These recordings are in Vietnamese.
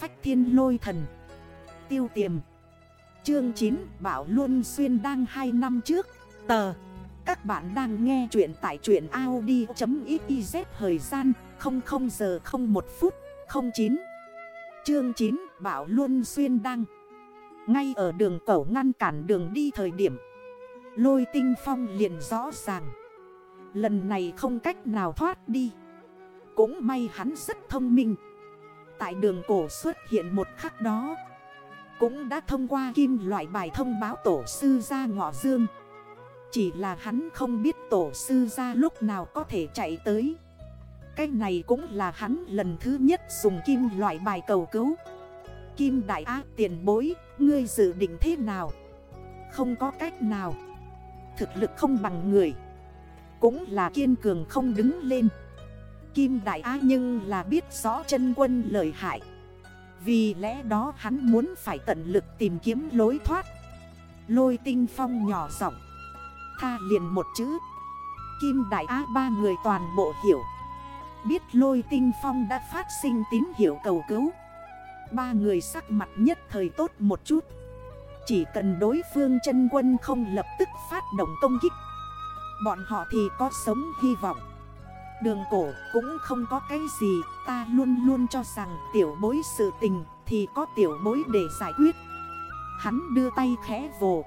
phách thiên lôi thần. Tiêu tiềm. Chương 9 Bảo Luân Xuyên đang 2 năm trước. Tờ. Các bạn đang nghe chuyện tại truyện Audi.xyz Thời gian 00 giờ 01 phút 09 Chương 9 Bảo Luân Xuyên đang. Ngay ở đường cẩu ngăn cản đường đi thời điểm, Lôi tinh phong liền rõ ràng. Lần này không cách nào thoát đi. Cũng may hắn rất thông minh. Tại đường cổ xuất hiện một khắc đó. Cũng đã thông qua kim loại bài thông báo tổ sư ra ngọ dương. Chỉ là hắn không biết tổ sư ra lúc nào có thể chạy tới. Cái này cũng là hắn lần thứ nhất dùng kim loại bài cầu cứu. Kim đại á tiền bối, ngươi dự định thế nào? Không có cách nào. Thực lực không bằng người. Cũng là kiên cường không đứng lên. Kim Đại Á nhưng là biết rõ chân quân lợi hại. Vì lẽ đó hắn muốn phải tận lực tìm kiếm lối thoát. Lôi tinh phong nhỏ giọng, Tha liền một chữ. Kim Đại Á ba người toàn bộ hiểu. Biết lôi tinh phong đã phát sinh tín hiệu cầu cứu. Ba người sắc mặt nhất thời tốt một chút. Chỉ cần đối phương chân quân không lập tức phát động công kích, Bọn họ thì có sống hy vọng. Đường cổ cũng không có cái gì, Ta luôn luôn cho rằng tiểu bối sự tình Thì có tiểu bối để giải quyết. Hắn đưa tay khẽ vồ,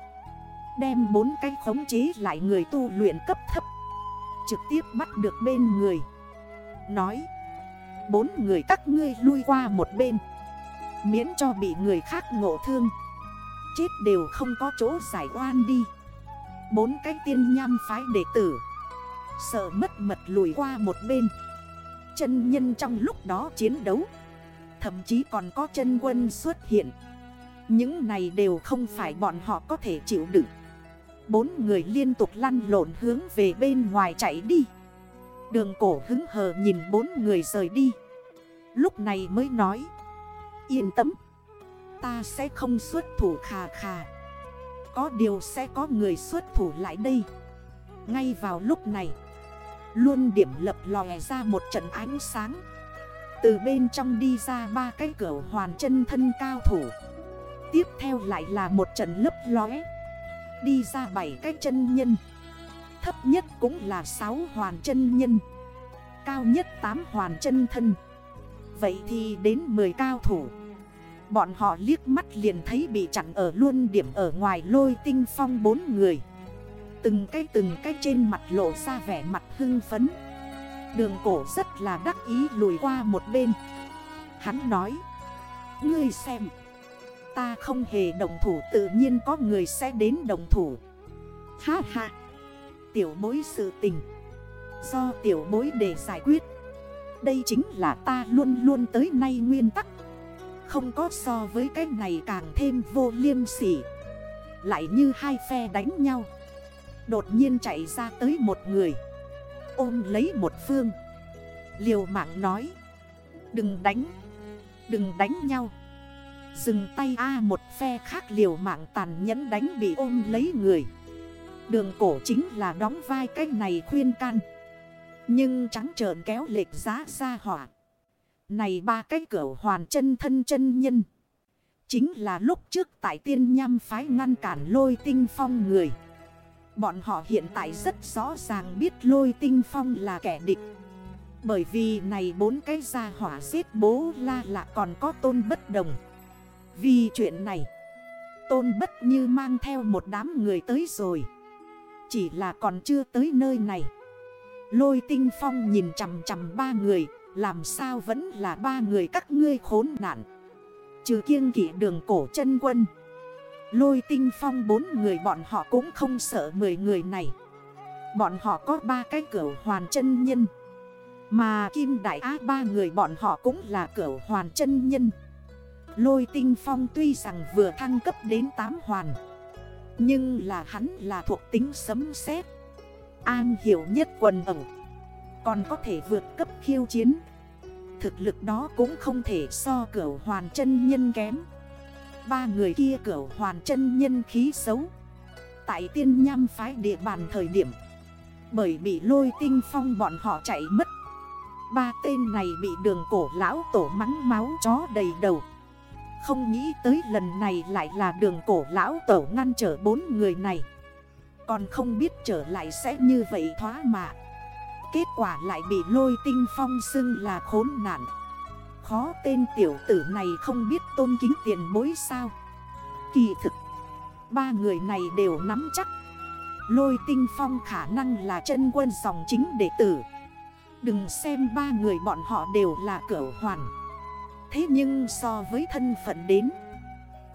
Đem bốn cái khống chế lại người tu luyện cấp thấp, Trực tiếp bắt được bên người. Nói, Bốn người các ngươi lui qua một bên, Miễn cho bị người khác ngộ thương. Chết đều không có chỗ giải oan đi. Bốn cái tiên nham phái đệ tử Sợ mất mật lùi qua một bên. Chân nhân trong lúc đó chiến đấu. Thậm chí còn có chân quân xuất hiện. Những này đều không phải bọn họ có thể chịu đựng. Bốn người liên tục lăn lộn hướng về bên ngoài chạy đi. Đường cổ hứng hờ nhìn bốn người rời đi. Lúc này mới nói. Yên tâm. Ta sẽ không xuất thủ khà khà. Có điều sẽ có người xuất thủ lại đây. Ngay vào lúc này Luôn điểm lập lòe ra một trận ánh sáng. Từ bên trong đi ra ba cái cửa hoàn chân thân cao thủ. Tiếp theo lại là một trận lấp lóe. Đi ra bảy cái chân nhân. Thấp nhất cũng là 6 hoàn chân nhân. Cao nhất 8 hoàn chân thân. Vậy thì đến 10 cao thủ. Bọn họ liếc mắt liền thấy bị chặn ở luôn điểm ở ngoài lôi tinh phong bốn người. Từng cái từng cái trên mặt lộ ra vẻ mặt hưng phấn. Đường cổ rất là đắc ý lùi qua một bên. Hắn nói, Ngươi xem, Ta không hề đồng thủ, tự nhiên có người sẽ đến đồng thủ. Ha ha, Tiểu bối sự tình. Do tiểu bối để giải quyết, Đây chính là ta luôn luôn tới nay nguyên tắc. Không có so với cái này càng thêm vô liêm sỉ. Lại như hai phe đánh nhau. Đột nhiên chạy ra tới một người. Ôm lấy một phương. Liều mạng nói. Đừng đánh. Đừng đánh nhau. Dừng tay A một phe khác liều mạng tàn nhẫn đánh bị ôm lấy người. Đường cổ chính là đóng vai cách này khuyên can. Nhưng trắng trợn kéo lệch giá ra hỏa. Này ba cái cửa hoàn chân thân chân nhân. Chính là lúc trước tại tiên nham phái ngăn cản lôi tinh phong người. Bọn họ hiện tại rất rõ ràng biết lôi tinh phong là kẻ địch. Bởi vì này bốn cái gia hỏa giết bố la là còn có tôn bất đồng. Vì chuyện này, Tôn bất như mang theo một đám người tới rồi. Chỉ là còn chưa tới nơi này. Lôi tinh phong nhìn chằm chằm ba người, Làm sao vẫn là ba người các ngươi khốn nạn. Trừ kiêng kỷ đường cổ chân quân Lôi tinh phong bốn người bọn họ cũng không sợ 10 người này. Bọn họ có ba cái cửa hoàn chân nhân. Mà Kim Đại Á ba người bọn họ cũng là cửa hoàn chân nhân. Lôi tinh phong tuy rằng vừa thăng cấp đến 8 hoàn, Nhưng là hắn là thuộc tính sấm sét, An hiểu nhất quần ẩu, Còn có thể vượt cấp khiêu chiến. Thực lực đó cũng không thể so cửa hoàn chân nhân kém. Ba người kia cỡ hoàn chân nhân khí xấu. Tại tiên nham phái địa bàn thời điểm, Bởi bị lôi tinh phong bọn họ chạy mất. Ba tên này bị đường cổ lão tổ mắng máu chó đầy đầu. Không nghĩ tới lần này lại là đường cổ lão tổ ngăn trở bốn người này. Còn không biết trở lại sẽ như vậy thoá mạ. Kết quả lại bị lôi tinh phong xưng là khốn nạn. Khó tên tiểu tử này không biết tôn kính tiền bối sao? Kỳ thực, Ba người này đều nắm chắc. Lôi tinh phong khả năng là chân quân dòng chính đệ tử. Đừng xem ba người bọn họ đều là cửu hoàn. Thế nhưng so với thân phận đến,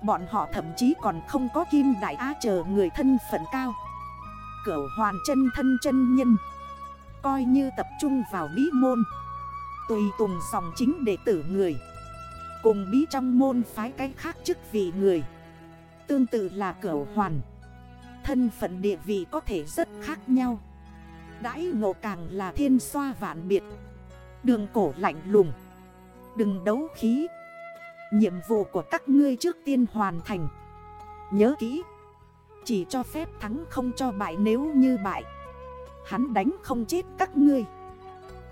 Bọn họ thậm chí còn không có kim đại á chờ người thân phận cao. Cửu hoàn chân thân chân nhân, Coi như tập trung vào bí môn. Tùy tùng dòng chính đệ tử người. Cùng bí trong môn phái cái khác chức vị người. Tương tự là cửu hoàn. Thân phận địa vị có thể rất khác nhau. Đãi ngộ càng là thiên xoa vạn biệt. Đường cổ lạnh lùng. Đừng đấu khí. Nhiệm vụ của các ngươi trước tiên hoàn thành. Nhớ kỹ. Chỉ cho phép thắng không cho bại nếu như bại. Hắn đánh không chết các ngươi.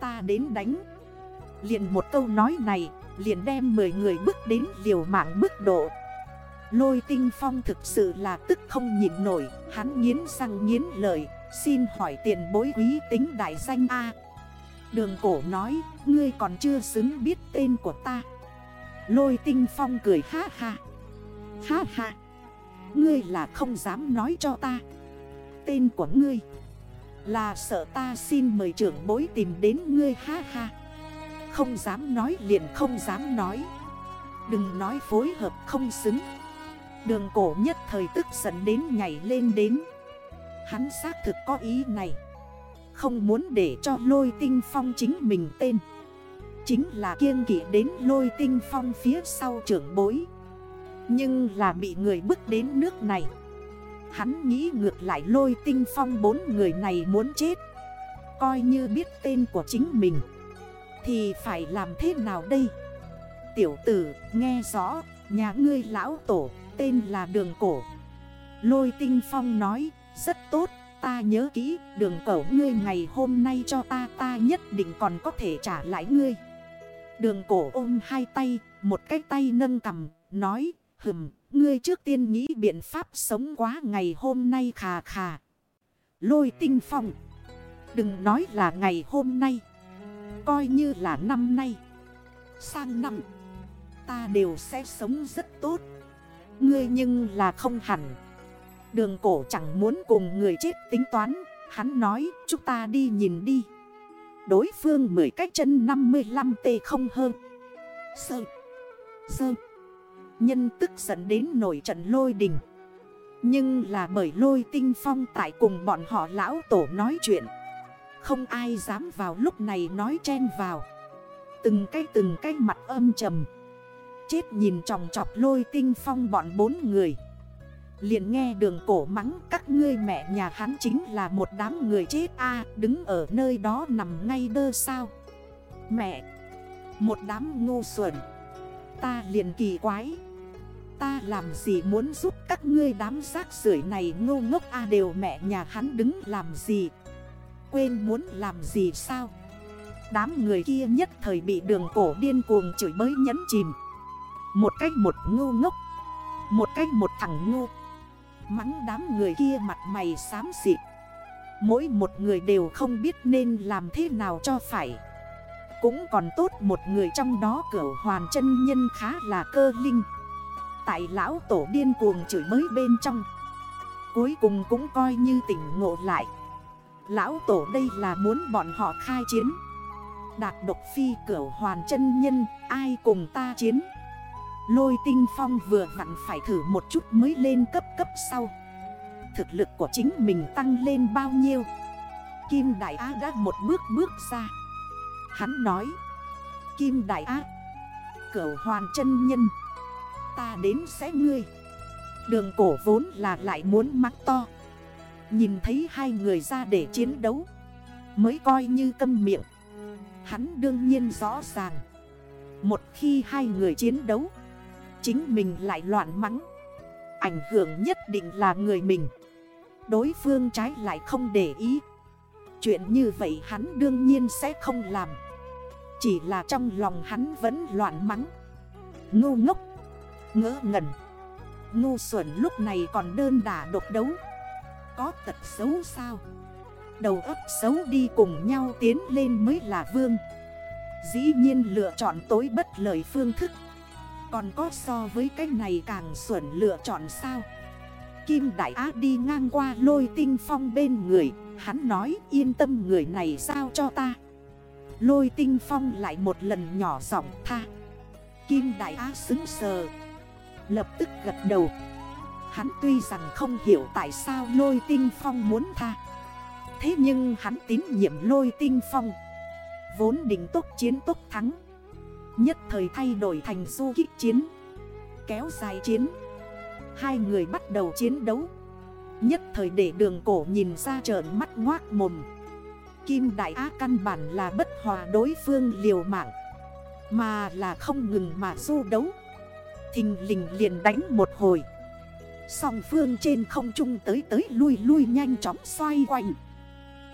Ta đến đánh. Liền một câu nói này, Liền đem 10 người bước đến liều mạng mức độ. Lôi tinh phong thực sự là tức không nhịn nổi, Hắn nghiến răng nghiến lợi, Xin hỏi tiền bối quý tính đại danh A. Đường cổ nói, Ngươi còn chưa xứng biết tên của ta. Lôi tinh phong cười ha ha. Ha ha. Ngươi là không dám nói cho ta. Tên của ngươi Là sợ ta xin mời trưởng bối tìm đến ngươi ha ha. Không dám nói liền không dám nói. Đừng nói phối hợp không xứng. Đường cổ nhất thời tức giận đến nhảy lên đến. Hắn xác thực có ý này. Không muốn để cho lôi tinh phong chính mình tên. Chính là kiêng kỵ đến lôi tinh phong phía sau trưởng bối. Nhưng là bị người bước đến nước này. Hắn nghĩ ngược lại lôi tinh phong bốn người này muốn chết. Coi như biết tên của chính mình. Thì phải làm thế nào đây? Tiểu tử, nghe rõ, Nhà ngươi lão tổ, tên là đường cổ. Lôi tinh phong nói, rất tốt, Ta nhớ kỹ, đường cổ ngươi ngày hôm nay cho ta ta nhất định còn có thể trả lại ngươi. Đường cổ ôm hai tay, Một cái tay nâng cầm, Nói, hừm, Ngươi trước tiên nghĩ biện pháp sống quá ngày hôm nay khà khà. Lôi tinh phong, Đừng nói là ngày hôm nay. Coi như là năm nay. Sang năm, Ta đều sẽ sống rất tốt. Ngươi nhưng là không hẳn. Đường cổ chẳng muốn cùng người chết tính toán. Hắn nói, chúng ta đi nhìn đi. Đối phương mười cách chân 55 tê không hơn Sơ Sơ. Nhân tức dẫn đến nổi trận lôi đình. Nhưng là bởi lôi tinh phong tại cùng bọn họ lão tổ nói chuyện. Không ai dám vào lúc này nói chen vào. Từng cái từng cái mặt âm trầm. Chết nhìn tròng trọc lôi tinh phong bọn bốn người. Liền nghe đường cổ mắng, các ngươi mẹ nhà hắn chính là một đám người chết a, đứng ở nơi đó nằm ngay đơ sao? Mẹ, Một đám ngu xuẩn. Ta liền kỳ quái. Ta làm gì muốn giúp các ngươi đám rác rưởi này ngô ngốc a, đều mẹ nhà hắn đứng làm gì? Quên muốn làm gì sao? Đám người kia nhất thời bị đường cổ điên cuồng chửi bới nhấn chìm. Một cách một ngu ngốc, Một cách một thằng ngu. Mắng đám người kia mặt mày xám xịt. Mỗi một người đều không biết nên làm thế nào cho phải. Cũng còn tốt một người trong đó cửu hoàn chân nhân khá là cơ linh. Tại lão tổ điên cuồng chửi mới bên trong. Cuối cùng cũng coi như tỉnh ngộ lại. Lão tổ đây là muốn bọn họ khai chiến. Đạt độc phi cửa hoàn chân nhân, Ai cùng ta chiến? Lôi tinh phong vừa vặn phải thử một chút mới lên cấp cấp sau. Thực lực của chính mình tăng lên bao nhiêu? Kim Đại Á đã một bước bước ra. Hắn nói, Kim Đại Á Cửu hoàn chân nhân, Ta đến sẽ ngươi. Đường cổ vốn là lại muốn mắc to. Nhìn thấy hai người ra để chiến đấu, Mới coi như câm miệng. Hắn đương nhiên rõ ràng. Một khi hai người chiến đấu, Chính mình lại loạn mắng. Ảnh hưởng nhất định là người mình. Đối phương trái lại không để ý. Chuyện như vậy hắn đương nhiên sẽ không làm. Chỉ là trong lòng hắn vẫn loạn mắng. Ngu ngốc Ngỡ ngẩn. Ngu xuẩn lúc này còn đơn đả độc đấu. Có tật xấu sao? Đầu ấp xấu đi cùng nhau tiến lên mới là vương. Dĩ nhiên lựa chọn tối bất lợi phương thức. Còn có so với cái này càng xuẩn lựa chọn sao? Kim Đại Á đi ngang qua lôi tinh phong bên người. Hắn nói, yên tâm người này sao cho ta. Lôi tinh phong lại một lần nhỏ giọng tha. Kim Đại Á xứng sờ. Lập tức gật đầu. Hắn tuy rằng không hiểu tại sao lôi tinh phong muốn tha. Thế nhưng hắn tín nhiệm lôi tinh phong. Vốn định tốt chiến tốt thắng. Nhất thời thay đổi thành du kích chiến. Kéo dài chiến. Hai người bắt đầu chiến đấu. Nhất thời để đường cổ nhìn ra trợn mắt ngoác mồm. Kim Đại Á căn bản là bất hòa đối phương liều mạng. Mà là không ngừng mà du đấu. Thình lình liền đánh một hồi. Song phương trên không trung tới tới lui lui nhanh chóng xoay quanh.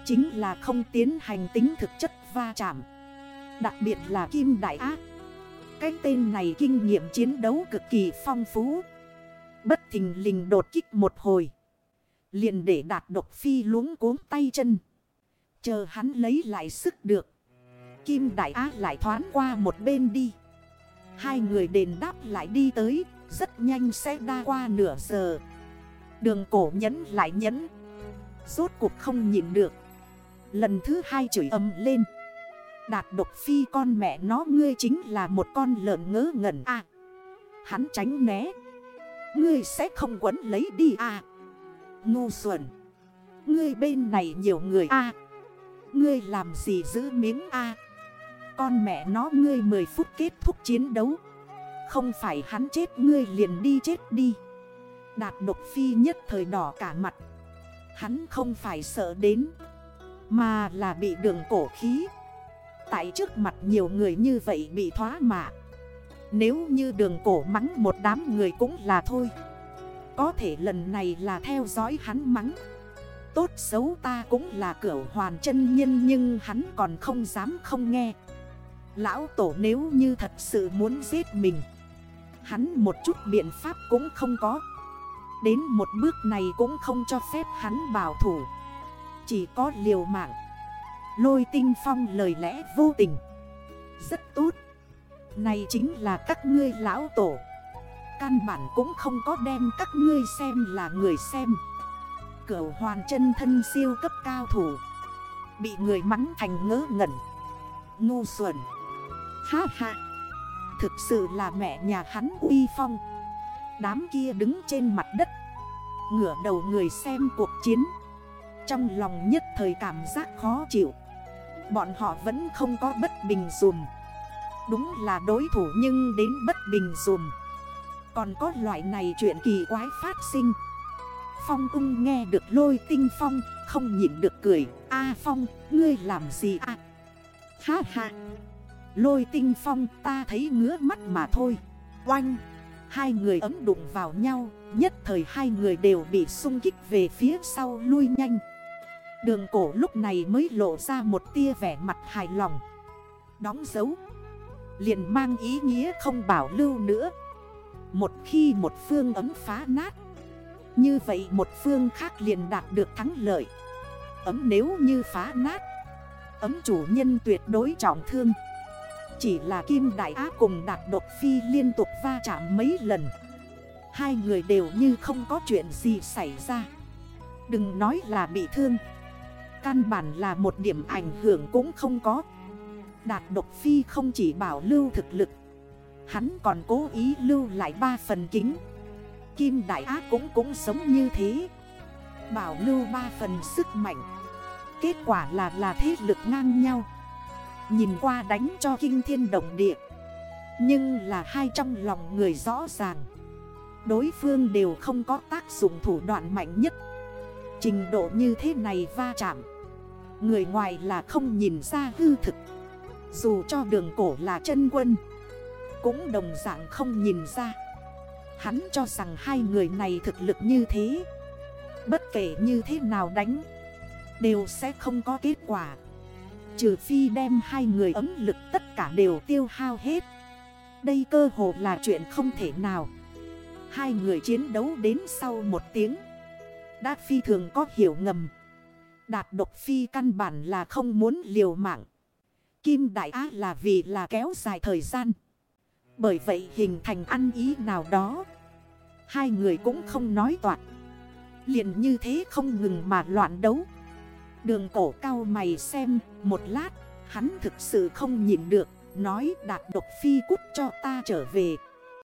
Chính là không tiến hành tính thực chất va chạm. Đặc biệt là Kim Đại Á. Cái tên này kinh nghiệm chiến đấu cực kỳ phong phú. Bất thình lình đột kích một hồi. Liền để đạt độc phi luống cuốn tay chân. Chờ hắn lấy lại sức được. Kim Đại Á lại thoáng qua một bên đi. Hai người đền đáp lại đi tới. Rất nhanh sẽ đa qua nửa giờ. Đường cổ nhấn lại nhấn. Rốt cuộc không nhìn được. Lần thứ hai chửi âm lên. Đạt độc phi con mẹ nó, ngươi chính là một con lợn ngớ ngẩn à. Hắn tránh né. Ngươi sẽ không quấn lấy đi à. Ngu xuẩn. Ngươi bên này nhiều người à. Ngươi làm gì giữ miếng à. Con mẹ nó, ngươi 10 phút kết thúc chiến đấu. Không phải hắn chết, ngươi liền đi chết đi. Đạt độc phi nhất thời đỏ cả mặt. Hắn không phải sợ đến, Mà là bị đường cổ khí. Tại trước mặt nhiều người như vậy bị thoá mạ. Nếu như đường cổ mắng một đám người cũng là thôi. Có thể lần này là theo dõi hắn mắng. Tốt xấu ta cũng là cửa hoàn chân nhân nhưng hắn còn không dám không nghe. Lão tổ nếu như thật sự muốn giết mình Hắn một chút biện pháp cũng không có. Đến một bước này cũng không cho phép hắn bảo thủ. Chỉ có liều mạng. Lôi tinh phong lời lẽ vô tình. Rất tốt. Này chính là các ngươi lão tổ. Căn bản cũng không có đem các ngươi xem là người xem. Cửu hoàn chân thân siêu cấp cao thủ. Bị người mắng thành ngớ ngẩn. Ngu xuẩn. Ha ha. Thực sự là mẹ nhà hắn uy phong. Đám kia đứng trên mặt đất, Ngửa đầu người xem cuộc chiến. Trong lòng nhất thời cảm giác khó chịu. Bọn họ vẫn không có bất bình dùm. Đúng là đối thủ nhưng đến bất bình dùm. Còn có loại này chuyện kỳ quái phát sinh. Phong ung nghe được lôi tinh phong, Không nhịn được cười. A Phong, ngươi làm gì à? Ha ha. Lôi tinh phong, ta thấy ngứa mắt mà thôi. Oanh, Hai người ấm đụng vào nhau, Nhất thời hai người đều bị sung kích về phía sau lui nhanh. Đường cổ lúc này mới lộ ra một tia vẻ mặt hài lòng. Đóng dấu, liền mang ý nghĩa không bảo lưu nữa. Một khi một phương ấm phá nát, Như vậy một phương khác liền đạt được thắng lợi. Ấm nếu như phá nát, Ấm chủ nhân tuyệt đối trọng thương. Chỉ là Kim Đại Á cùng đạt độc phi liên tục va chạm mấy lần. Hai người đều như không có chuyện gì xảy ra. Đừng nói là bị thương. Căn bản là một điểm ảnh hưởng cũng không có. Đạt độc phi không chỉ bảo lưu thực lực, Hắn còn cố ý lưu lại ba phần kính. Kim Đại Á cũng cũng sống như thế. Bảo lưu ba phần sức mạnh. Kết quả là là thế lực ngang nhau. Nhìn qua đánh cho kinh thiên động địa. Nhưng là hai trong lòng người rõ ràng. Đối phương đều không có tác dụng thủ đoạn mạnh nhất. Trình độ như thế này va chạm. Người ngoài là không nhìn ra hư thực. Dù cho đường cổ là chân quân. Cũng đồng dạng không nhìn ra. Hắn cho rằng hai người này thực lực như thế. Bất kể như thế nào đánh, Đều sẽ không có kết quả. Trừ phi đem hai người ấm lực tất cả đều tiêu hao hết. Đây cơ hồ là chuyện không thể nào. Hai người chiến đấu đến sau một tiếng. Đã phi thường có hiểu ngầm. Đạt độc phi căn bản là không muốn liều mạng. Kim Đại Á là vì là kéo dài thời gian. Bởi vậy hình thành ăn ý nào đó, Hai người cũng không nói toạt liền như thế không ngừng mà loạn đấu. Đường cổ cao mày xem, một lát, Hắn thực sự không nhìn được, Nói đạt độc phi cút cho ta trở về.